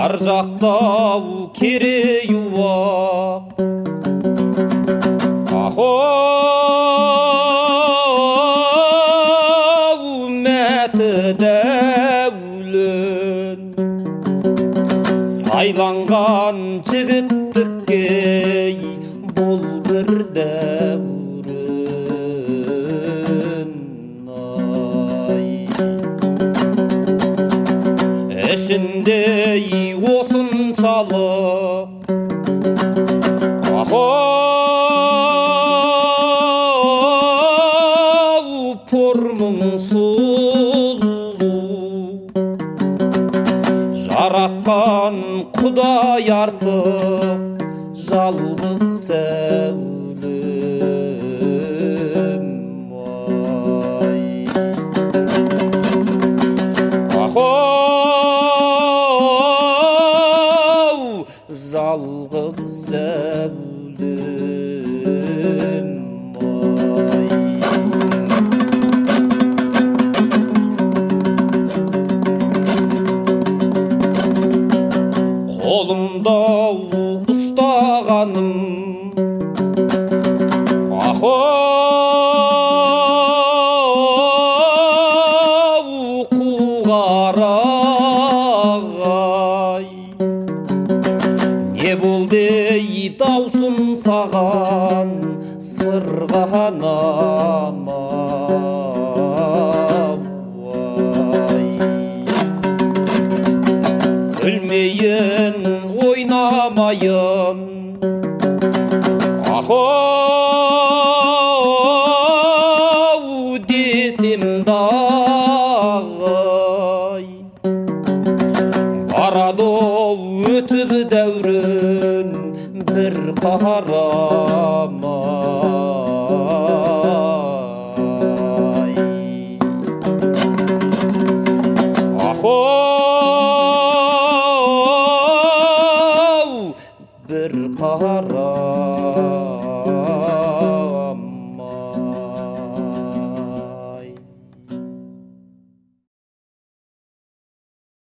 ар жақтау керей уақ ахоу мәті дәулін сайланған жігіттікке бұл бір дәурін ай ішінде осыншалық burada artık yalnız sevdim vay. Ah oh, oh, oh, oh yalnız sevdim ұстағаным ахоу қуғарағай не болды ей даусым саған сырғанам ай. Күлмейін ойнамайын ахоу десем дағай барады өтіп дәурін бір қарамай ra ra